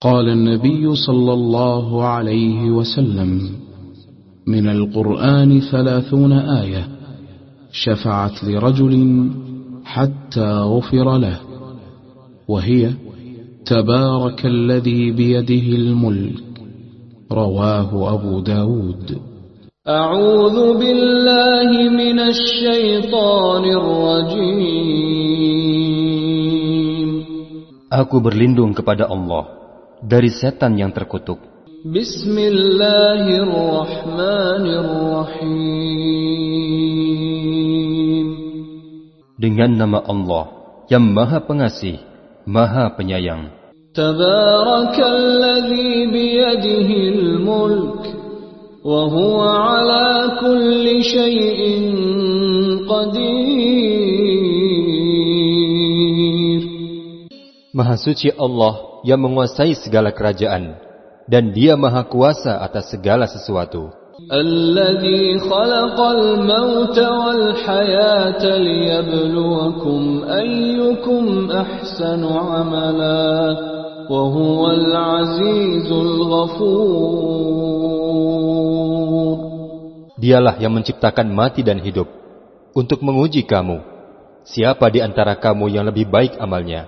قال النبي صلى الله عليه وسلم من القرآن ثلاثون آية شفعت لرجل حتى غفر له وهي تبارك الذي بيده الملك رواه أبو داود. أعوذ بالله من الشيطان الرجيم. Aku berlindung kepada Allah. dari setan yang terkutuk. Bismillahirrahmanirrahim. Dengan nama Allah yang Maha Pengasih, Maha Penyayang. Tabarakalladzi biyadihil mulk wa huwa ala kulli syai'in qadir. Maha suci Allah yang menguasai segala kerajaan dan Dia Maha kuasa atas segala sesuatu. الذي خلق الموت والحياة ليبلوكم أيكم أحسن عملا وهو العزيز الغفور Dialah yang menciptakan mati dan hidup untuk menguji kamu. Siapa di antara kamu yang lebih baik amalnya?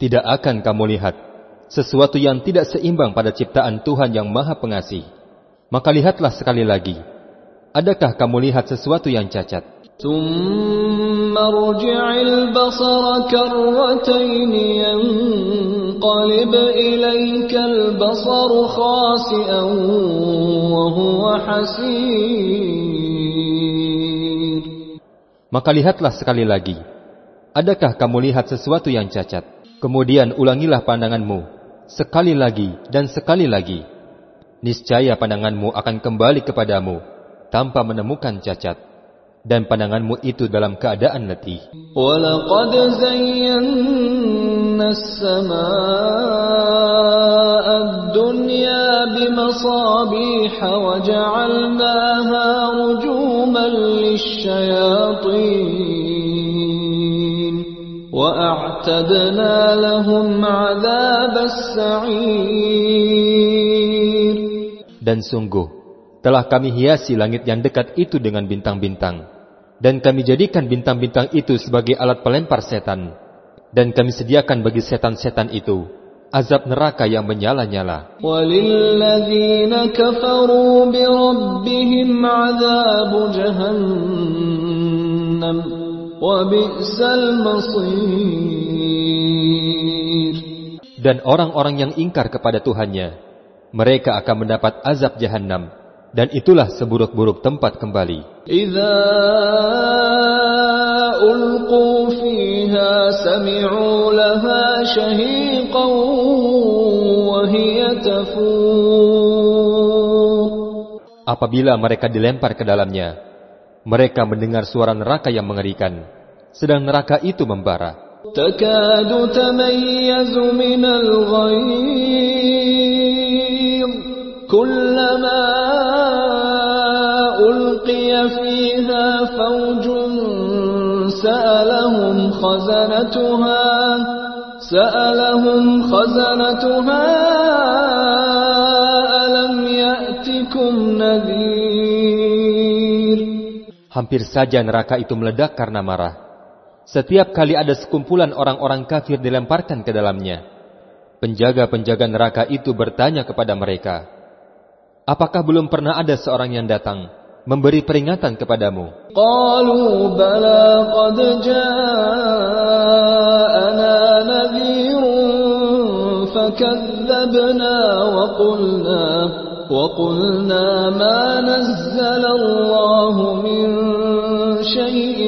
tidak akan kamu lihat sesuatu yang tidak seimbang pada ciptaan Tuhan yang Maha Pengasih. Maka lihatlah sekali lagi, adakah kamu lihat sesuatu yang cacat? Maka lihatlah sekali lagi, adakah kamu lihat sesuatu yang cacat? Kemudian ulangilah pandanganmu. Sekali lagi dan sekali lagi. Niscaya pandanganmu akan kembali kepadamu tanpa menemukan cacat. Dan pandanganmu itu dalam keadaan letih. ولقد زينا السماء الدنيا بمصابيح وجعلناها وأعتدنا لهم عذاب السعير Dan sungguh, telah kami hiasi langit yang dekat itu dengan bintang-bintang. Dan kami jadikan bintang-bintang itu sebagai alat pelempar setan. Dan kami sediakan bagi setan-setan itu azab neraka yang menyala-nyala. وللذين كفروا بربهم عذاب جهنم وبئس المصير dan orang-orang yang ingkar kepada Tuhannya, mereka akan mendapat azab jahanam, dan itulah seburuk-buruk tempat kembali. Apabila mereka dilempar ke dalamnya, mereka mendengar suara neraka yang mengerikan, sedang neraka itu membara. تكاد تميز من الغيظ كلما ألقي فيها فوج سألهم خزنتها سألهم خزنتها ألم يأتكم نذير Hampir saja neraka itu meledak karena marah. Setiap kali ada sekumpulan orang-orang kafir dilemparkan ke dalamnya, penjaga-penjaga neraka itu bertanya kepada mereka, Apakah belum pernah ada seorang yang datang memberi peringatan kepadamu? قالوا بلى قد جاءنا نذير فكذبنا وقلنا وقلنا ما نزل الله من شيء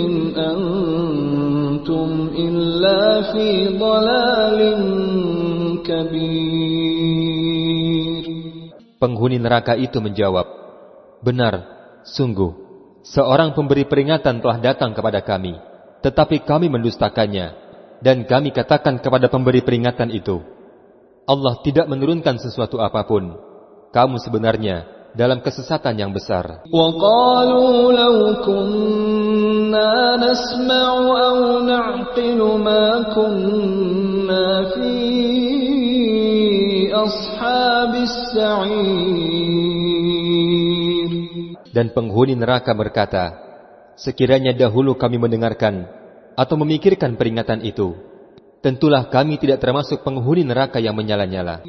إن إلا في ضلال كبير Penghuni neraka itu menjawab, Benar, sungguh, seorang pemberi peringatan telah datang kepada kami, tetapi kami mendustakannya, dan kami katakan kepada pemberi peringatan itu, Allah tidak menurunkan sesuatu apapun. Kamu sebenarnya dalam kesesatan yang besar. وقالوا لو كنا نسمع أو نعقل ما كنا في أصحاب السعير Dan penghuni neraka berkata, Sekiranya dahulu kami mendengarkan atau memikirkan peringatan itu, tentulah kami tidak termasuk penghuni neraka yang menyala-nyala.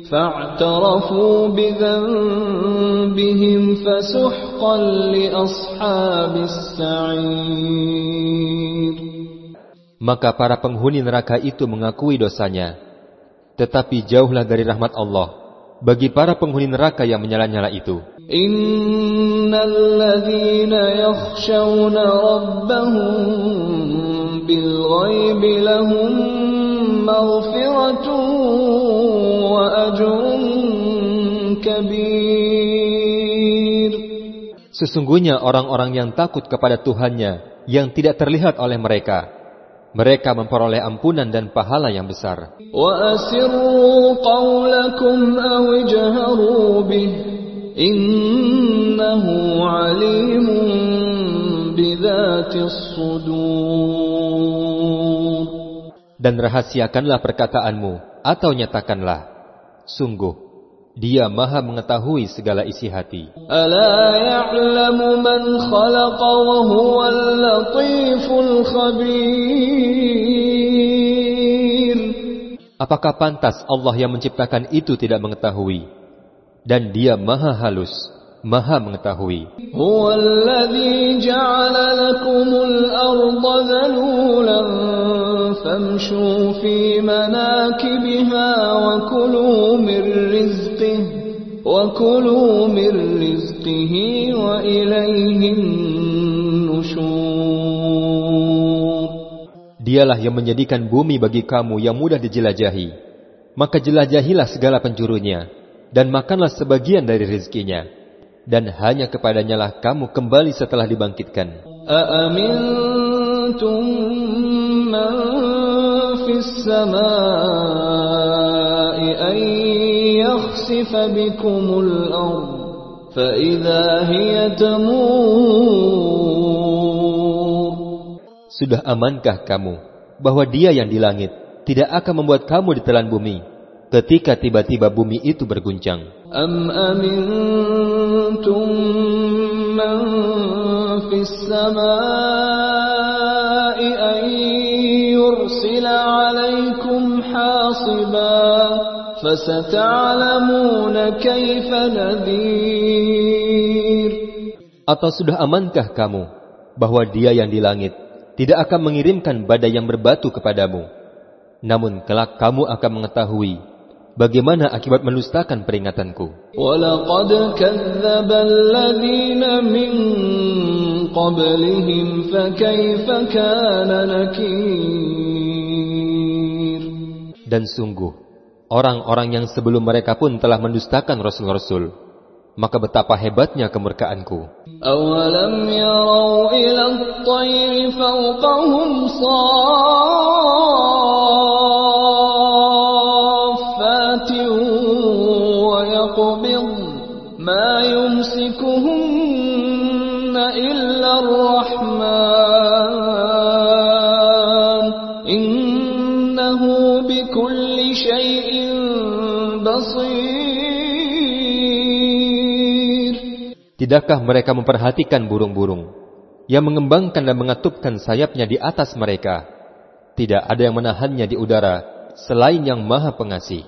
Maka para penghuni neraka itu mengakui dosanya. Tetapi jauhlah dari rahmat Allah bagi para penghuni neraka yang menyala-nyala itu. Innalladzina yakhshawna rabbahum bilghaibi lahum مغفرة وأجر كبير Sesungguhnya orang-orang yang takut kepada Tuhannya yang tidak terlihat oleh mereka, mereka memperoleh ampunan dan pahala yang besar. وأسروا قولكم أو اجهروا dan rahasiakanlah perkataanmu atau nyatakanlah. Sungguh, dia maha mengetahui segala isi hati. Apakah pantas Allah yang menciptakan itu tidak mengetahui? Dan dia maha halus, maha mengetahui. Ja'ala lakumul arda zalulan فامشوا في مناكبها وكلوا من رزقه وكلوا من رزقه وإليه النشور Dialah yang menjadikan bumi bagi kamu yang mudah dijelajahi. Maka jelajahilah segala penjurunya, dan makanlah sebagian dari rizkinya. Dan hanya kepadanya lah kamu kembali setelah dibangkitkan. أأمنتم من في السماء أن يخسف بكم الأرض فإذا هي تمور Sudah amankah kamu bahwa dia yang di langit tidak akan membuat kamu ditelan bumi ketika tiba-tiba bumi itu berguncang? أم أمنتم من في السماء أن يرسل عليكم حاصبا فستعلمون كيف نذير Atau sudah amankah kamu bahwa dia yang di langit tidak akan mengirimkan badai yang berbatu kepadamu? Namun kelak kamu akan mengetahui bagaimana akibat mendustakan peringatanku. ولقد كذب الذين من قبلهم فكيف كان نكير Dan sungguh, orang-orang yang sebelum mereka pun telah mendustakan Rasul-Rasul. Maka betapa hebatnya kemurkaanku. أولم يروا إلى الطير فوقهم إنه بكل شيء بصير. Tidakkah mereka memperhatikan burung-burung yang mengembangkan dan mengatupkan sayapnya di atas mereka? Tidak ada yang menahannya di udara selain yang maha pengasih.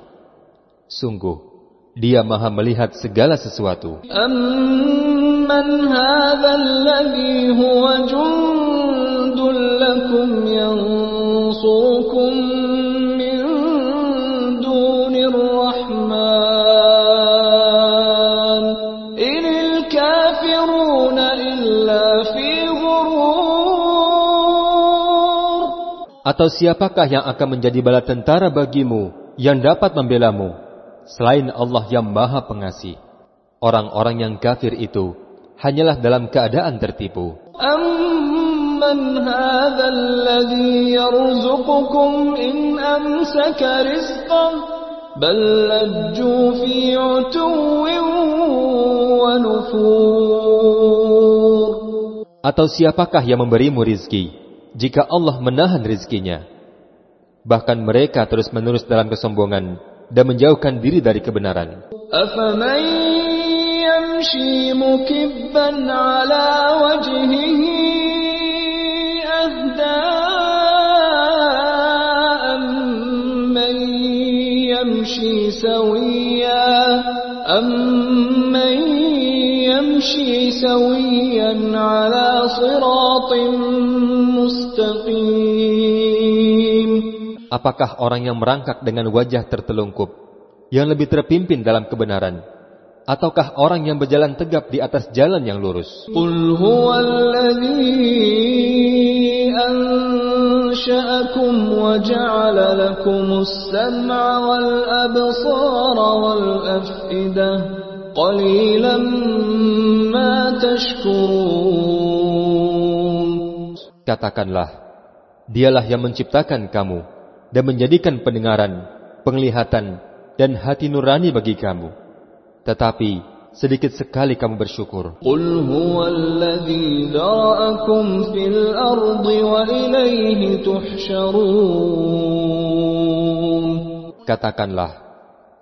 Sungguh dia maha melihat segala sesuatu. Amman hadzal ladzi huwa jundul lakum Atau siapakah yang akan menjadi bala tentara bagimu yang dapat membelamu selain Allah yang maha pengasih? Orang-orang yang kafir itu hanyalah dalam keadaan tertipu. أَمَّنْ هَذَا الَّذِي يَرْزُقُكُمْ إِنْ أَمْسَكَ رِزْقَهُ بَلْ لَجُّوا فِي عُتُوٍّ وَنُفُورٍ Atau siapakah yang memberimu rizki jika Allah menahan rizkinya? Bahkan mereka terus-menerus dalam kesombongan dan menjauhkan diri dari kebenaran. أَفَمَنْ يَمْشِي مُكِبًّا عَلَى وَجْهِهِ أَهْدَى أَمَّنْ يَمْشِي سَوِيًّا أَمَّنْ يَمْشِي سَوِيًّا عَلَى صِرَاطٍ Apakah orang yang merangkak dengan wajah tertelungkup, yang lebih terpimpin dalam kebenaran, ataukah orang yang berjalan tegap di atas jalan yang lurus? Katakanlah, dialah yang menciptakan kamu, dan menjadikan pendengaran, penglihatan, dan hati nurani bagi kamu. Tetapi sedikit sekali kamu bersyukur. Katakanlah,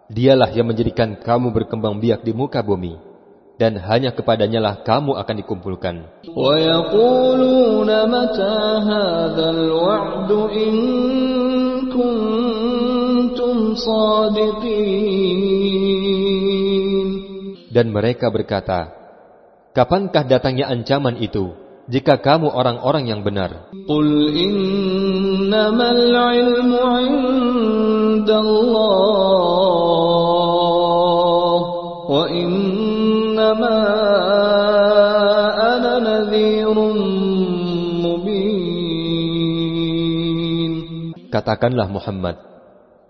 dialah yang menjadikan kamu berkembang biak di muka bumi dan hanya kepadanyalah kamu akan dikumpulkan. Wa mata wa'du in dan mereka berkata, Kapankah datangnya ancaman itu? Jika kamu orang-orang yang benar. Qul innamal ilmu indallah wa innama. Katakanlah Muhammad,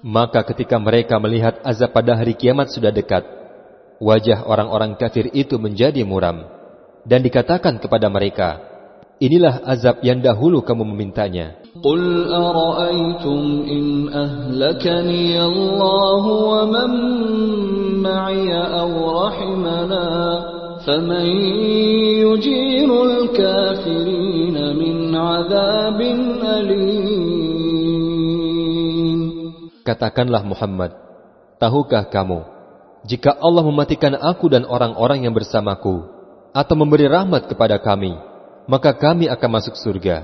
Maka ketika mereka melihat azab pada hari kiamat sudah dekat, wajah orang-orang kafir itu menjadi muram. Dan dikatakan kepada mereka, inilah azab yang dahulu kamu memintanya. Qul ara'aytum in ahlakani Allah wa man ma'ya aw rahimana faman yujiru kafirin min 'adzabin alim Katakanlah Muhammad, tahukah kamu, jika Allah mematikan aku dan orang-orang yang bersamaku, atau memberi rahmat kepada kami, maka kami akan masuk surga.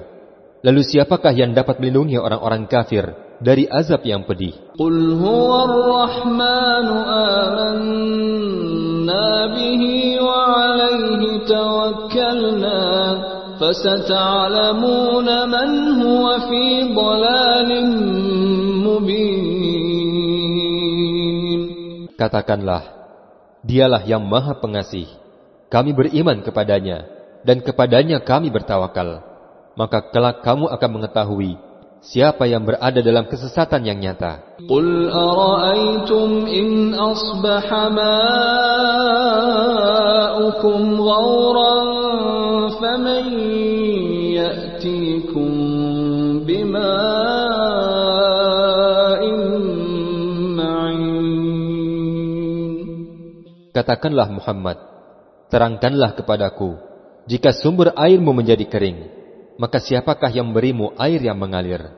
Lalu siapakah yang dapat melindungi orang-orang kafir dari azab yang pedih? قل هو الرحمن آمنا به وعليه توكلنا فستعلمون من هو في ضلال Katakanlah, dialah yang maha pengasih. Kami beriman kepadanya, dan kepadanya kami bertawakal. Maka kelak kamu akan mengetahui siapa yang berada dalam kesesatan yang nyata. Qul Katakanlah Muhammad, terangkanlah kepadaku, jika sumber airmu menjadi kering, maka siapakah yang memberimu air yang mengalir?